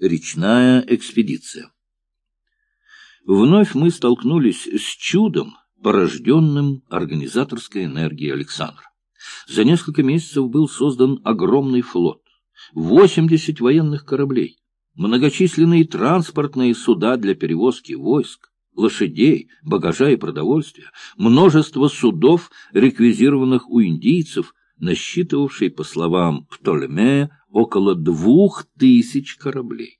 Речная экспедиция. Вновь мы столкнулись с чудом, порожденным организаторской энергией Александра. За несколько месяцев был создан огромный флот, 80 военных кораблей, многочисленные транспортные суда для перевозки войск, лошадей, багажа и продовольствия, множество судов, реквизированных у индийцев, насчитывавшие, по словам Птолемея, около двух тысяч кораблей.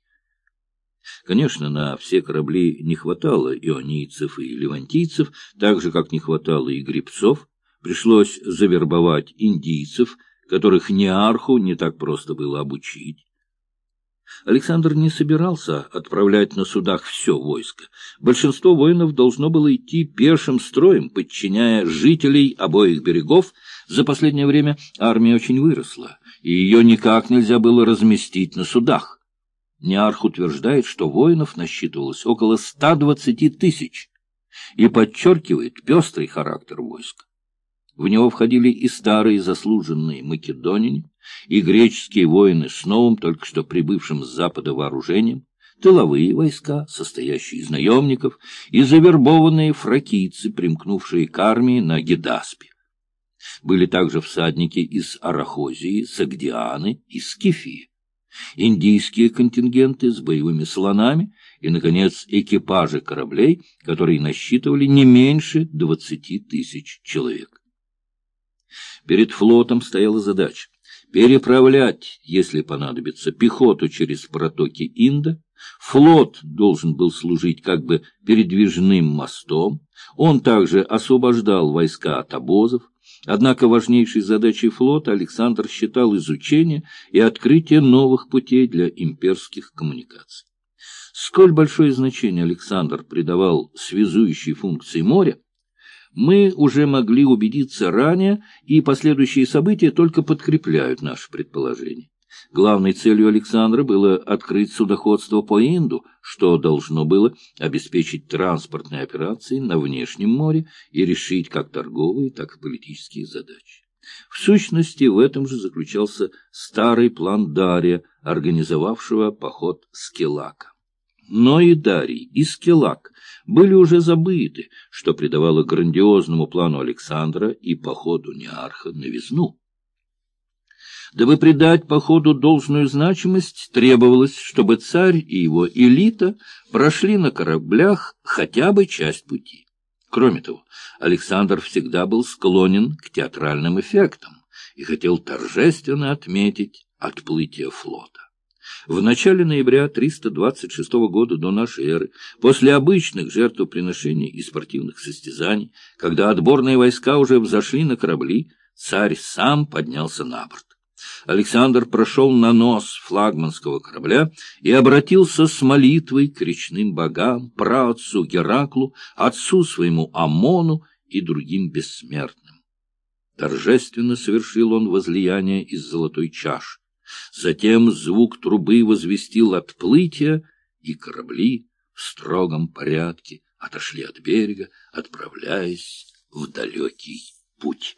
Конечно, на все корабли не хватало ионийцев и левантийцев, так же, как не хватало и грибцов. Пришлось завербовать индийцев, которых Неарху не так просто было обучить. Александр не собирался отправлять на судах все войско. Большинство воинов должно было идти пешим строем, подчиняя жителей обоих берегов. За последнее время армия очень выросла, и ее никак нельзя было разместить на судах. Неарх утверждает, что воинов насчитывалось около 120 тысяч и подчеркивает пестрый характер войска. В него входили и старые заслуженные македонине, и греческие воины с новым, только что прибывшим с запада вооружением, тыловые войска, состоящие из наемников, и завербованные фракийцы, примкнувшие к армии на Гедаспе. Были также всадники из Арахозии, Сагдианы и Скифии индийские контингенты с боевыми слонами и, наконец, экипажи кораблей, которые насчитывали не меньше двадцати тысяч человек. Перед флотом стояла задача переправлять, если понадобится, пехоту через протоки Инда. Флот должен был служить как бы передвижным мостом. Он также освобождал войска от обозов, Однако важнейшей задачей флота Александр считал изучение и открытие новых путей для имперских коммуникаций. Сколь большое значение Александр придавал связующей функции моря, мы уже могли убедиться ранее, и последующие события только подкрепляют наше предположение. Главной целью Александра было открыть судоходство по Инду, что должно было обеспечить транспортные операции на внешнем море и решить как торговые, так и политические задачи. В сущности, в этом же заключался старый план Дария, организовавшего поход Скелака. Но и Дарий, и Скелак были уже забыты, что придавало грандиозному плану Александра и походу Неарха новизну. Дабы придать походу должную значимость, требовалось, чтобы царь и его элита прошли на кораблях хотя бы часть пути. Кроме того, Александр всегда был склонен к театральным эффектам и хотел торжественно отметить отплытие флота. В начале ноября 326 года до нашей эры, после обычных жертвоприношений и спортивных состязаний, когда отборные войска уже взошли на корабли, царь сам поднялся на борт. Александр прошел на нос флагманского корабля и обратился с молитвой к речным богам, праотцу Гераклу, отцу своему Амону и другим бессмертным. Торжественно совершил он возлияние из золотой чаши. Затем звук трубы возвестил отплытие, и корабли в строгом порядке отошли от берега, отправляясь в далекий путь.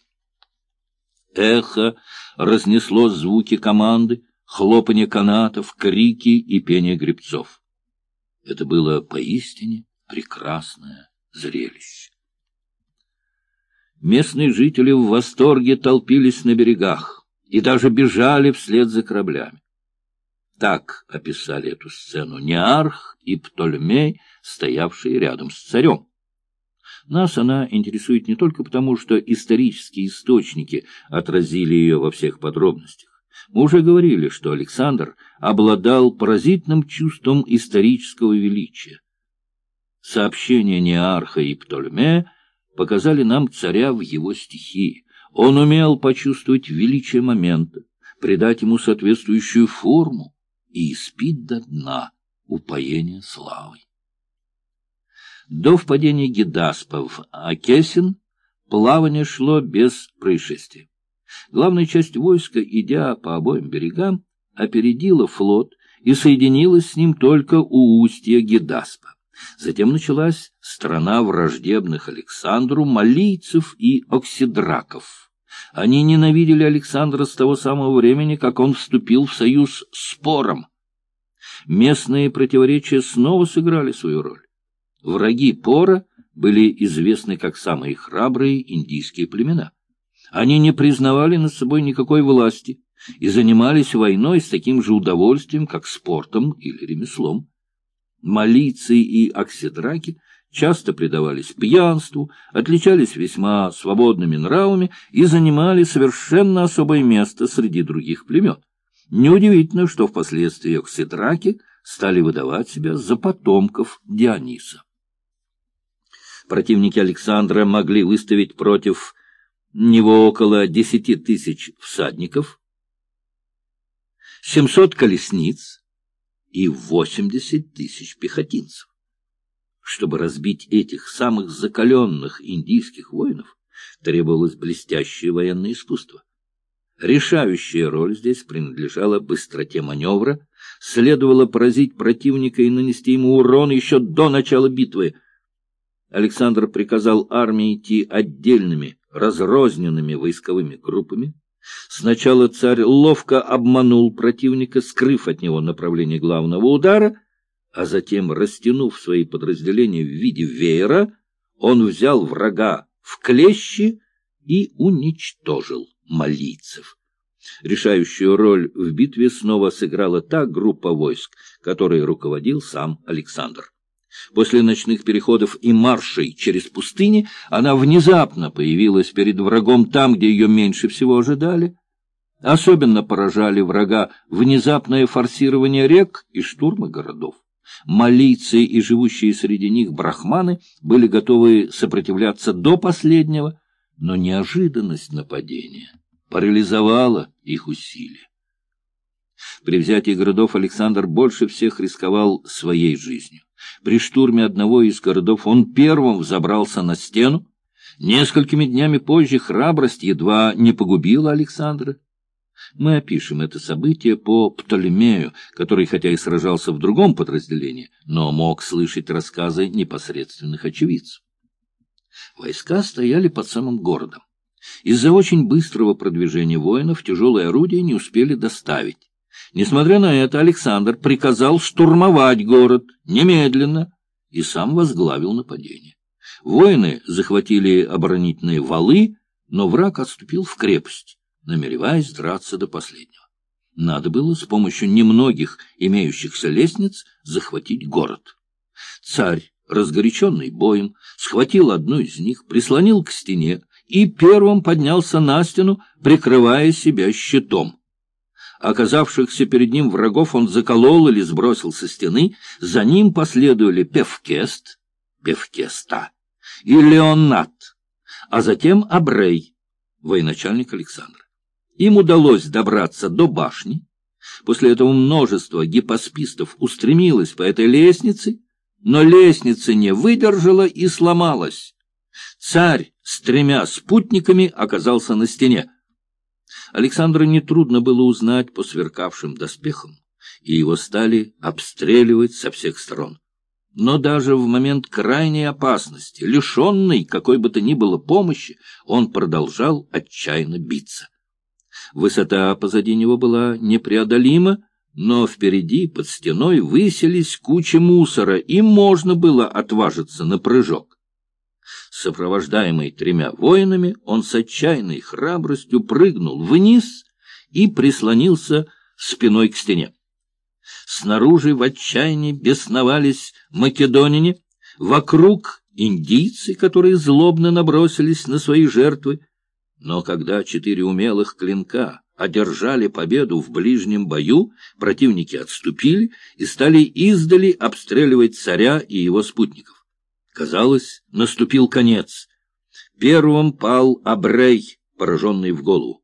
Эхо разнесло звуки команды, хлопанье канатов, крики и пение гребцов. Это было поистине прекрасное зрелище. Местные жители в восторге толпились на берегах и даже бежали вслед за кораблями. Так описали эту сцену Неарх и Птолемей, стоявшие рядом с царем. Нас она интересует не только потому, что исторические источники отразили ее во всех подробностях. Мы уже говорили, что Александр обладал поразительным чувством исторического величия. Сообщения Неарха и Птолемея показали нам царя в его стихии. Он умел почувствовать величие момента, придать ему соответствующую форму и испить до дна упоение славой. До впадения Гедаспа в Акесин плавание шло без происшествий. Главная часть войска, идя по обоим берегам, опередила флот и соединилась с ним только у устья Гедаспа. Затем началась страна враждебных Александру малийцев и оксидраков. Они ненавидели Александра с того самого времени, как он вступил в союз с Пором. местные противоречия снова сыграли свою роль. Враги Пора были известны как самые храбрые индийские племена. Они не признавали над собой никакой власти и занимались войной с таким же удовольствием, как спортом или ремеслом. Малийцы и оксидраки часто предавались пьянству, отличались весьма свободными нравами и занимали совершенно особое место среди других племен. Неудивительно, что впоследствии оксидраки стали выдавать себя за потомков Диониса. Противники Александра могли выставить против него около десяти тысяч всадников, семьсот колесниц и восемьдесят тысяч пехотинцев. Чтобы разбить этих самых закаленных индийских воинов, требовалось блестящее военное искусство. Решающая роль здесь принадлежала быстроте маневра, следовало поразить противника и нанести ему урон еще до начала битвы. Александр приказал армии идти отдельными, разрозненными войсковыми группами. Сначала царь ловко обманул противника, скрыв от него направление главного удара, а затем, растянув свои подразделения в виде веера, он взял врага в клещи и уничтожил малийцев. Решающую роль в битве снова сыграла та группа войск, которой руководил сам Александр. После ночных переходов и маршей через пустыни она внезапно появилась перед врагом там, где ее меньше всего ожидали. Особенно поражали врага внезапное форсирование рек и штурмы городов. Малийцы и живущие среди них брахманы были готовы сопротивляться до последнего, но неожиданность нападения парализовала их усилия. При взятии городов Александр больше всех рисковал своей жизнью. При штурме одного из городов он первым взобрался на стену. Несколькими днями позже храбрость едва не погубила Александра. Мы опишем это событие по Птолемею, который хотя и сражался в другом подразделении, но мог слышать рассказы непосредственных очевидцев. Войска стояли под самым городом. Из-за очень быстрого продвижения воинов тяжелые орудия не успели доставить. Несмотря на это, Александр приказал штурмовать город немедленно и сам возглавил нападение. Воины захватили оборонительные валы, но враг отступил в крепость, намереваясь драться до последнего. Надо было с помощью немногих имеющихся лестниц захватить город. Царь, разгоряченный боем, схватил одну из них, прислонил к стене и первым поднялся на стену, прикрывая себя щитом. Оказавшихся перед ним врагов он заколол или сбросил со стены, за ним последовали Певкест, Певкеста и Леонат, а затем Абрей, военачальник Александра. Им удалось добраться до башни. После этого множество гипоспистов устремилось по этой лестнице, но лестница не выдержала и сломалась. Царь с тремя спутниками оказался на стене. Александру нетрудно было узнать по сверкавшим доспехам, и его стали обстреливать со всех сторон. Но даже в момент крайней опасности, лишенный какой бы то ни было помощи, он продолжал отчаянно биться. Высота позади него была непреодолима, но впереди, под стеной, выселись кучи мусора, и можно было отважиться на прыжок. Сопровождаемый тремя воинами, он с отчаянной храбростью прыгнул вниз и прислонился спиной к стене. Снаружи в отчаянии бесновались македонине, вокруг индийцы, которые злобно набросились на свои жертвы, но когда четыре умелых клинка одержали победу в ближнем бою, противники отступили и стали издали обстреливать царя и его спутников. Казалось, наступил конец. Первым пал Абрей, пораженный в голову.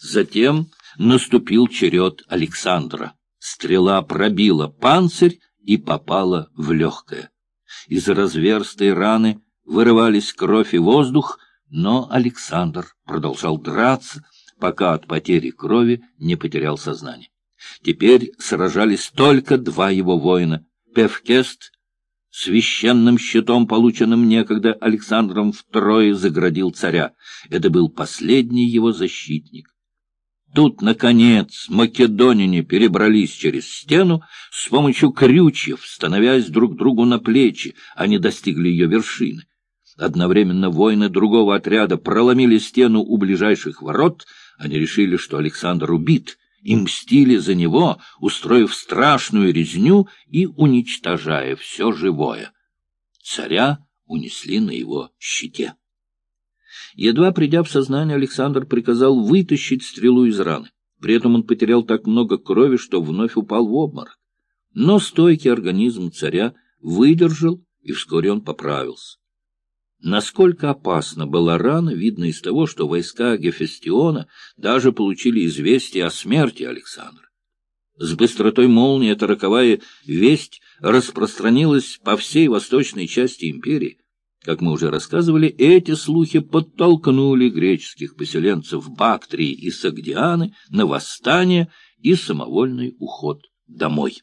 Затем наступил черед Александра. Стрела пробила панцирь и попала в легкое. Из разверстой раны вырывались кровь и воздух, но Александр продолжал драться, пока от потери крови не потерял сознание. Теперь сражались только два его воина — Певкест, священным щитом, полученным некогда Александром втрое, заградил царя. Это был последний его защитник. Тут, наконец, македонине перебрались через стену с помощью крючьев, становясь друг другу на плечи, они достигли ее вершины. Одновременно воины другого отряда проломили стену у ближайших ворот, они решили, что Александр убит, и мстили за него, устроив страшную резню и уничтожая все живое. Царя унесли на его щите. Едва придя в сознание, Александр приказал вытащить стрелу из раны. При этом он потерял так много крови, что вновь упал в обморок. Но стойкий организм царя выдержал, и вскоре он поправился. Насколько опасна была рана, видно из того, что войска Гефестиона даже получили известие о смерти Александра. С быстротой молнии эта роковая весть распространилась по всей восточной части империи. Как мы уже рассказывали, эти слухи подтолкнули греческих поселенцев Бактрии и Сагдианы на восстание и самовольный уход домой.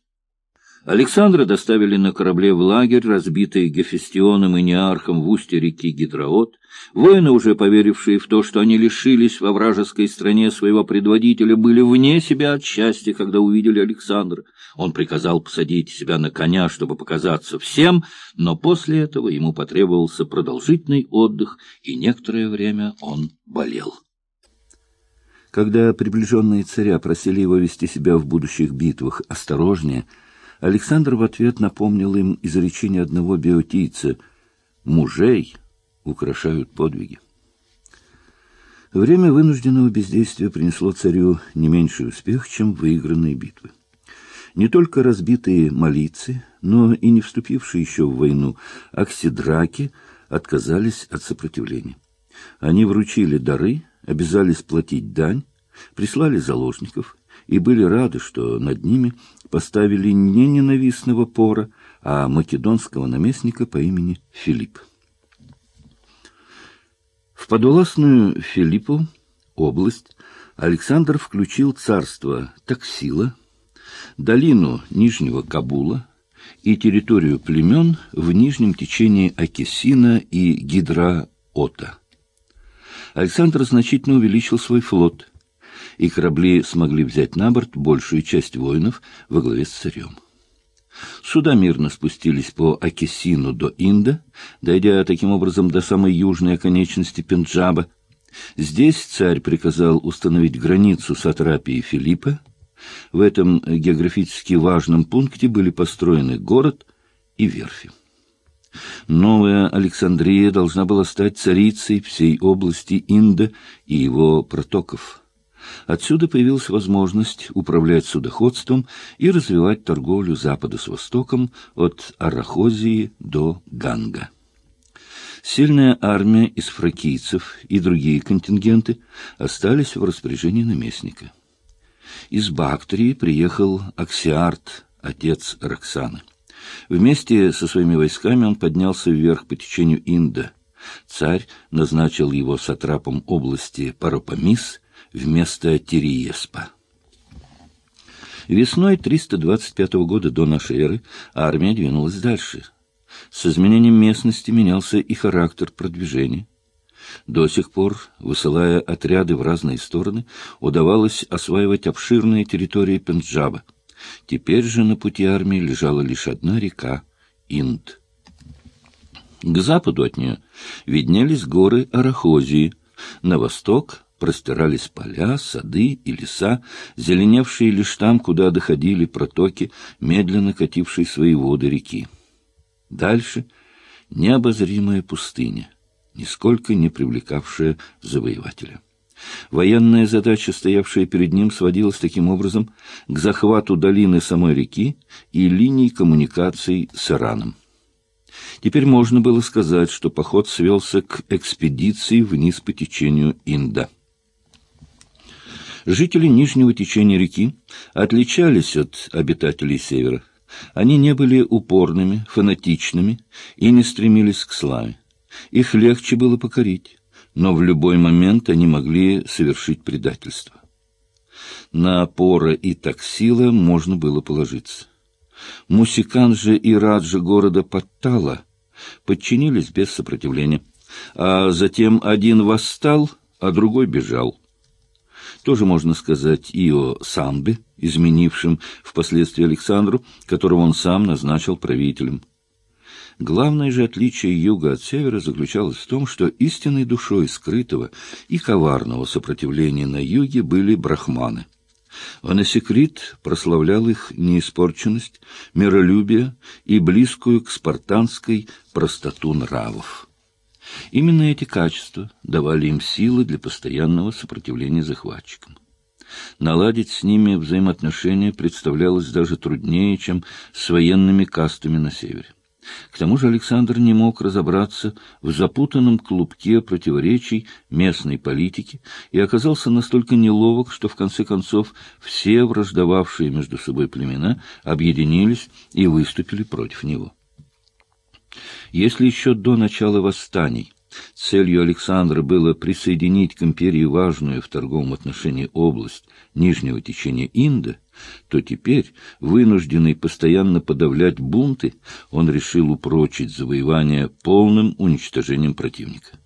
Александра доставили на корабле в лагерь, разбитый Гефестионом и Неархом в устье реки Гидроот. Воины, уже поверившие в то, что они лишились во вражеской стране своего предводителя, были вне себя от счастья, когда увидели Александра. Он приказал посадить себя на коня, чтобы показаться всем, но после этого ему потребовался продолжительный отдых, и некоторое время он болел. Когда приближенные царя просили его вести себя в будущих битвах осторожнее, Александр в ответ напомнил им изречение одного биотийца «Мужей украшают подвиги». Время вынужденного бездействия принесло царю не меньший успех, чем выигранные битвы. Не только разбитые молицы, но и не вступившие еще в войну аксидраки отказались от сопротивления. Они вручили дары, обязались платить дань, прислали заложников и были рады, что над ними поставили не ненавистного пора, а македонского наместника по имени Филипп. В подвластную Филиппу область Александр включил царство Таксила, долину Нижнего Кабула и территорию племен в нижнем течении Акесина и Гидраота. Александр значительно увеличил свой флот – и корабли смогли взять на борт большую часть воинов во главе с царем. Суда мирно спустились по Акесину до Инда, дойдя таким образом до самой южной оконечности Пенджаба. Здесь царь приказал установить границу сатрапии Филиппа. В этом географически важном пункте были построены город и верфи. Новая Александрия должна была стать царицей всей области Инда и его протоков – Отсюда появилась возможность управлять судоходством и развивать торговлю Запада с Востоком от Арахозии до Ганга. Сильная армия из фракийцев и другие контингенты остались в распоряжении наместника. Из Бактрии приехал Аксиарт, отец Роксаны. Вместе со своими войсками он поднялся вверх по течению Инда. Царь назначил его сатрапом области Паропамис вместо Тириеспа. Весной 325 года до нашей эры армия двинулась дальше. С изменением местности менялся и характер продвижения. До сих пор, высылая отряды в разные стороны, удавалось осваивать обширные территории Пенджаба. Теперь же на пути армии лежала лишь одна река — Инд. К западу от нее виднелись горы Арахозии, на восток простирались поля, сады и леса, зеленевшие лишь там, куда доходили протоки, медленно катившие свои воды реки. Дальше необозримая пустыня, нисколько не привлекавшая завоевателя. Военная задача, стоявшая перед ним, сводилась таким образом к захвату долины самой реки и линий коммуникаций с Ираном. Теперь можно было сказать, что поход свелся к экспедиции вниз по течению Инда. Жители нижнего течения реки отличались от обитателей севера. Они не были упорными, фанатичными и не стремились к славе. Их легче было покорить, но в любой момент они могли совершить предательство. На Пора и Таксила можно было положиться. Мусикан же и Раджа города Паттала подчинились без сопротивления, а затем один восстал, а другой бежал. Тоже можно сказать и о Самбе, изменившем впоследствии Александру, которого он сам назначил правителем. Главное же отличие юга от севера заключалось в том, что истинной душой скрытого и коварного сопротивления на юге были брахманы. Анасекрит прославлял их неиспорченность, миролюбие и близкую к спартанской простоту нравов. Именно эти качества давали им силы для постоянного сопротивления захватчикам. Наладить с ними взаимоотношения представлялось даже труднее, чем с военными кастами на севере. К тому же Александр не мог разобраться в запутанном клубке противоречий местной политики и оказался настолько неловок, что в конце концов все враждовавшие между собой племена объединились и выступили против него. Если еще до начала восстаний Целью Александра было присоединить к империи важную в торговом отношении область нижнего течения Инда, то теперь, вынужденный постоянно подавлять бунты, он решил упрочить завоевание полным уничтожением противника.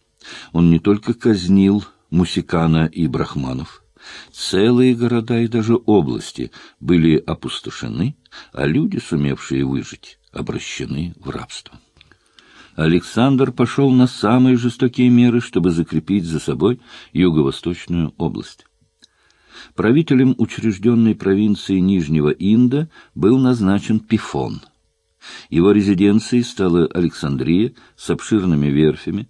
Он не только казнил Мусикана и Брахманов, целые города и даже области были опустошены, а люди, сумевшие выжить, обращены в рабство. Александр пошел на самые жестокие меры, чтобы закрепить за собой юго-восточную область. Правителем учрежденной провинции Нижнего Инда был назначен Пифон. Его резиденцией стала Александрия с обширными верфями,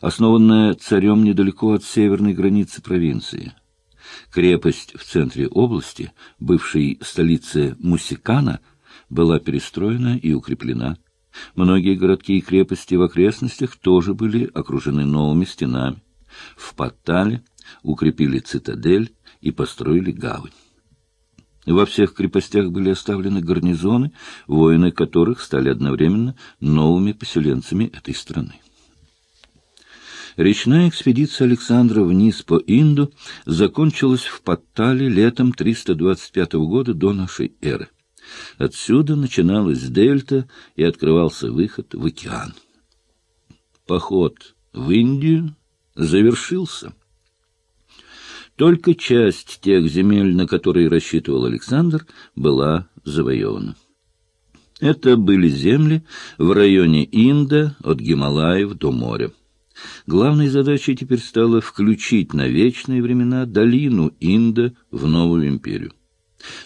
основанная царем недалеко от северной границы провинции. Крепость в центре области, бывшей столицы Мусикана, была перестроена и укреплена. Многие городки и крепости в окрестностях тоже были окружены новыми стенами. В Паттале укрепили цитадель и построили гавань. Во всех крепостях были оставлены гарнизоны, воины которых стали одновременно новыми поселенцами этой страны. Речная экспедиция Александра вниз по Инду закончилась в Паттале летом 325 года до нашей эры. Отсюда начиналась дельта и открывался выход в океан. Поход в Индию завершился. Только часть тех земель, на которые рассчитывал Александр, была завоевана. Это были земли в районе Инда от Гималаев до моря. Главной задачей теперь стало включить на вечные времена долину Инда в новую империю.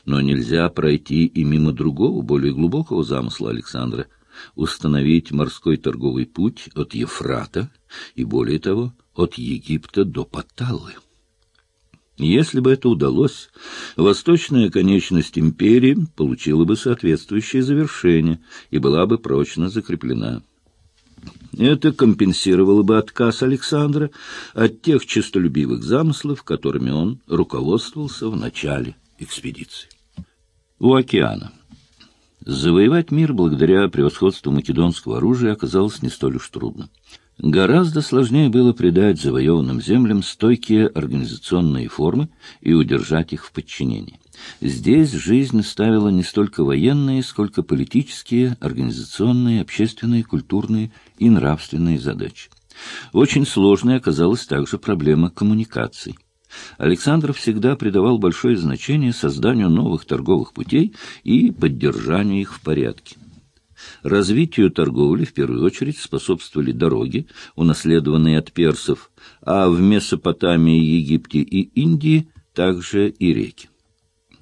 Но нельзя пройти и мимо другого, более глубокого замысла Александра — установить морской торговый путь от Ефрата и, более того, от Египта до Патталлы. Если бы это удалось, восточная конечность империи получила бы соответствующее завершение и была бы прочно закреплена. Это компенсировало бы отказ Александра от тех честолюбивых замыслов, которыми он руководствовался в начале экспедиции. У океана. Завоевать мир благодаря превосходству македонского оружия оказалось не столь уж трудно. Гораздо сложнее было придать завоеванным землям стойкие организационные формы и удержать их в подчинении. Здесь жизнь ставила не столько военные, сколько политические, организационные, общественные, культурные и нравственные задачи. Очень сложной оказалась также проблема коммуникаций. Александр всегда придавал большое значение созданию новых торговых путей и поддержанию их в порядке. Развитию торговли в первую очередь способствовали дороги, унаследованные от персов, а в Месопотамии, Египте и Индии также и реки.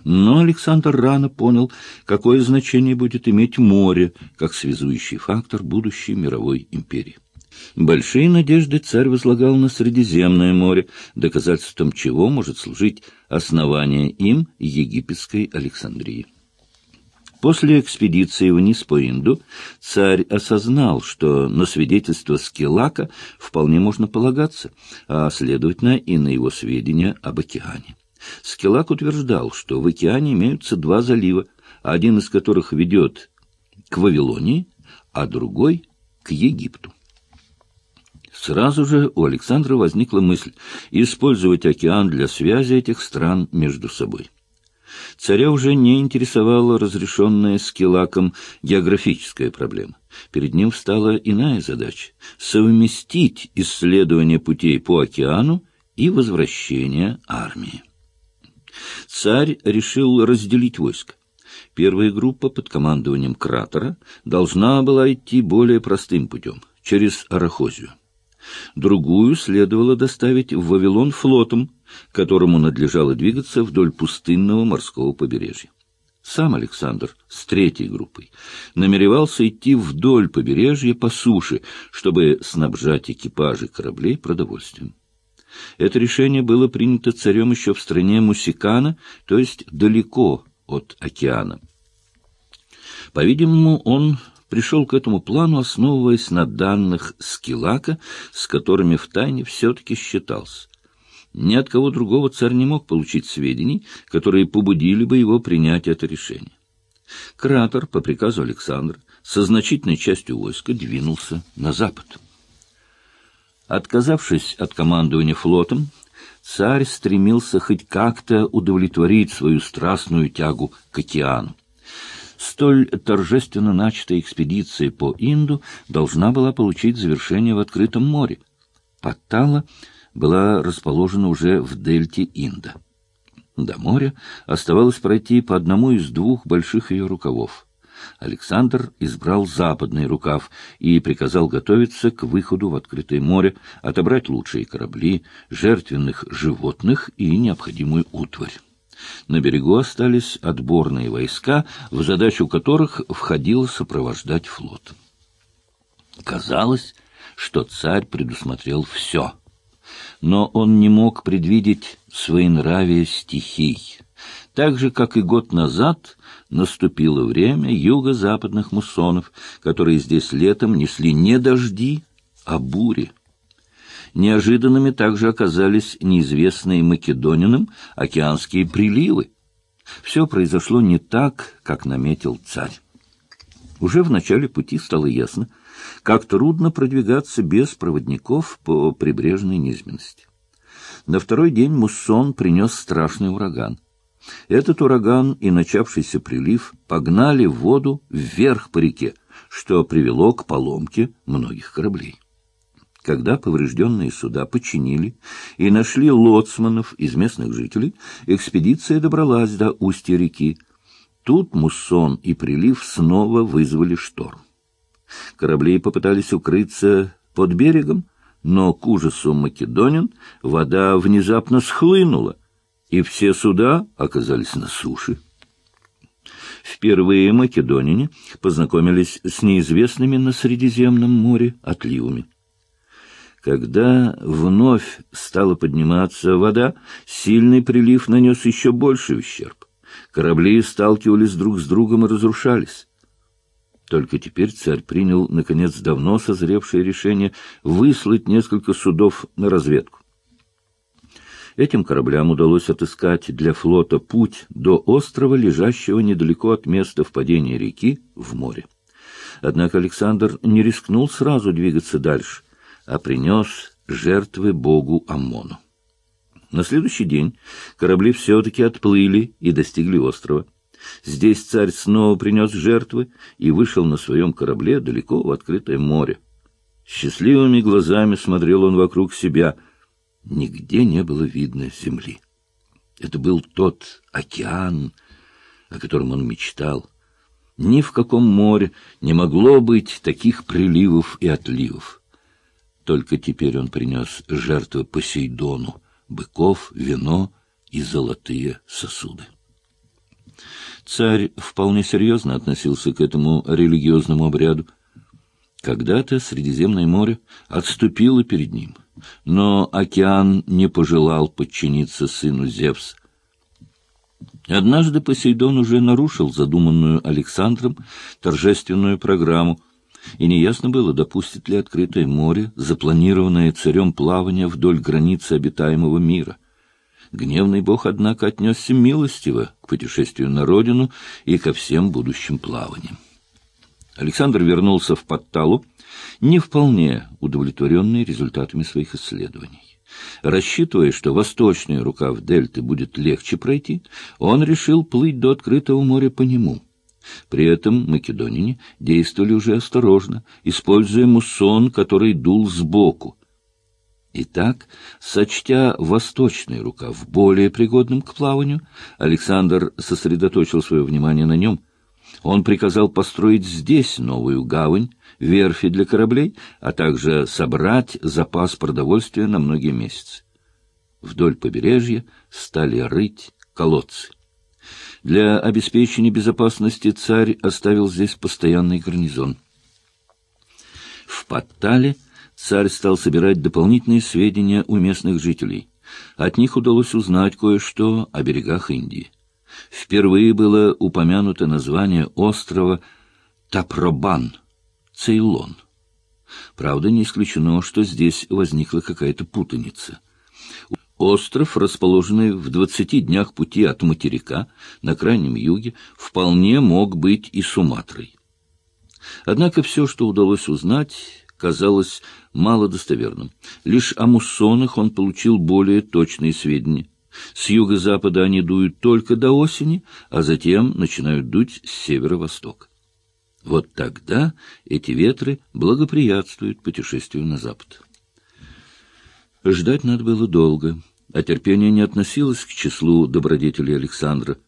Но Александр рано понял, какое значение будет иметь море как связующий фактор будущей мировой империи. Большие надежды царь возлагал на Средиземное море, доказательством чего может служить основание им египетской Александрии. После экспедиции вниз по Инду царь осознал, что на свидетельство Скилака вполне можно полагаться, а, следовательно, и на его сведения об океане. Скилак утверждал, что в океане имеются два залива, один из которых ведет к Вавилонии, а другой — к Египту. Сразу же у Александра возникла мысль использовать океан для связи этих стран между собой. Царя уже не интересовала разрешенная Скилаком географическая проблема. Перед ним встала иная задача — совместить исследование путей по океану и возвращение армии. Царь решил разделить войско. Первая группа под командованием Кратора должна была идти более простым путем, через Арахозию. Другую следовало доставить в Вавилон флотом, которому надлежало двигаться вдоль пустынного морского побережья. Сам Александр с третьей группой намеревался идти вдоль побережья по суше, чтобы снабжать экипажи кораблей продовольствием. Это решение было принято царем еще в стране Мусикана, то есть далеко от океана. По-видимому, он пришел к этому плану, основываясь на данных Скилака, с которыми втайне все-таки считался. Ни от кого другого царь не мог получить сведений, которые побудили бы его принять это решение. Кратор, по приказу Александра, со значительной частью войска двинулся на запад. Отказавшись от командования флотом, царь стремился хоть как-то удовлетворить свою страстную тягу к океану. Столь торжественно начатая экспедиция по Инду должна была получить завершение в открытом море. Паттала была расположена уже в дельте Инда. До моря оставалось пройти по одному из двух больших ее рукавов. Александр избрал западный рукав и приказал готовиться к выходу в открытое море, отобрать лучшие корабли, жертвенных животных и необходимую утварь. На берегу остались отборные войска, в задачу которых входило сопровождать флот. Казалось, что царь предусмотрел все — но он не мог предвидеть своенравие стихий. Так же, как и год назад, наступило время юго-западных муссонов, которые здесь летом несли не дожди, а бури. Неожиданными также оказались неизвестные македонинам океанские приливы. Все произошло не так, как наметил царь. Уже в начале пути стало ясно, как трудно продвигаться без проводников по прибрежной низменности. На второй день муссон принес страшный ураган. Этот ураган и начавшийся прилив погнали воду вверх по реке, что привело к поломке многих кораблей. Когда поврежденные суда починили и нашли лоцманов из местных жителей, экспедиция добралась до устья реки. Тут муссон и прилив снова вызвали шторм. Корабли попытались укрыться под берегом, но к ужасу македонин вода внезапно схлынула, и все суда оказались на суше. Впервые македонине познакомились с неизвестными на Средиземном море отливами. Когда вновь стала подниматься вода, сильный прилив нанес еще больший ущерб. Корабли сталкивались друг с другом и разрушались. Только теперь царь принял, наконец, давно созревшее решение выслать несколько судов на разведку. Этим кораблям удалось отыскать для флота путь до острова, лежащего недалеко от места впадения реки в море. Однако Александр не рискнул сразу двигаться дальше, а принес жертвы богу Амону. На следующий день корабли все-таки отплыли и достигли острова. Здесь царь снова принес жертвы и вышел на своем корабле далеко в открытое море. Счастливыми глазами смотрел он вокруг себя. Нигде не было видно земли. Это был тот океан, о котором он мечтал. Ни в каком море не могло быть таких приливов и отливов. Только теперь он принес жертвы Посейдону, быков, вино и золотые сосуды. Царь вполне серьезно относился к этому религиозному обряду. Когда-то Средиземное море отступило перед ним, но океан не пожелал подчиниться сыну Зевса. Однажды Посейдон уже нарушил задуманную Александром торжественную программу, и неясно было, допустит ли открытое море запланированное царем плавание вдоль границы обитаемого мира. Гневный бог, однако, отнесся милостиво к путешествию на родину и ко всем будущим плаваниям. Александр вернулся в Подталу, не вполне удовлетворенный результатами своих исследований. Рассчитывая, что восточная рукав дельты будет легче пройти, он решил плыть до открытого моря по нему. При этом македонине действовали уже осторожно, используя муссон, который дул сбоку. Итак, сочтя восточный рукав более пригодным к плаванию, Александр сосредоточил свое внимание на нем. Он приказал построить здесь новую гавань, верфи для кораблей, а также собрать запас продовольствия на многие месяцы. Вдоль побережья стали рыть колодцы. Для обеспечения безопасности царь оставил здесь постоянный гарнизон. В Паттале царь стал собирать дополнительные сведения у местных жителей. От них удалось узнать кое-что о берегах Индии. Впервые было упомянуто название острова Тапробан, Цейлон. Правда, не исключено, что здесь возникла какая-то путаница. Остров, расположенный в двадцати днях пути от материка на крайнем юге, вполне мог быть и Суматрой. Однако все, что удалось узнать, казалось малодостоверным. Лишь о муссонах он получил более точные сведения. С юго-запада они дуют только до осени, а затем начинают дуть с северо-востока. Вот тогда эти ветры благоприятствуют путешествию на запад. Ждать надо было долго, а терпение не относилось к числу добродетелей Александра.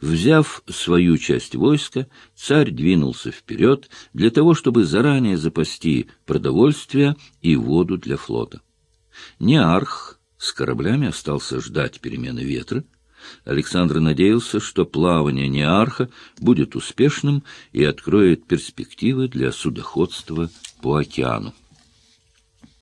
Взяв свою часть войска, царь двинулся вперед для того, чтобы заранее запасти продовольствие и воду для флота. Неарх с кораблями остался ждать перемены ветра. Александр надеялся, что плавание Неарха будет успешным и откроет перспективы для судоходства по океану.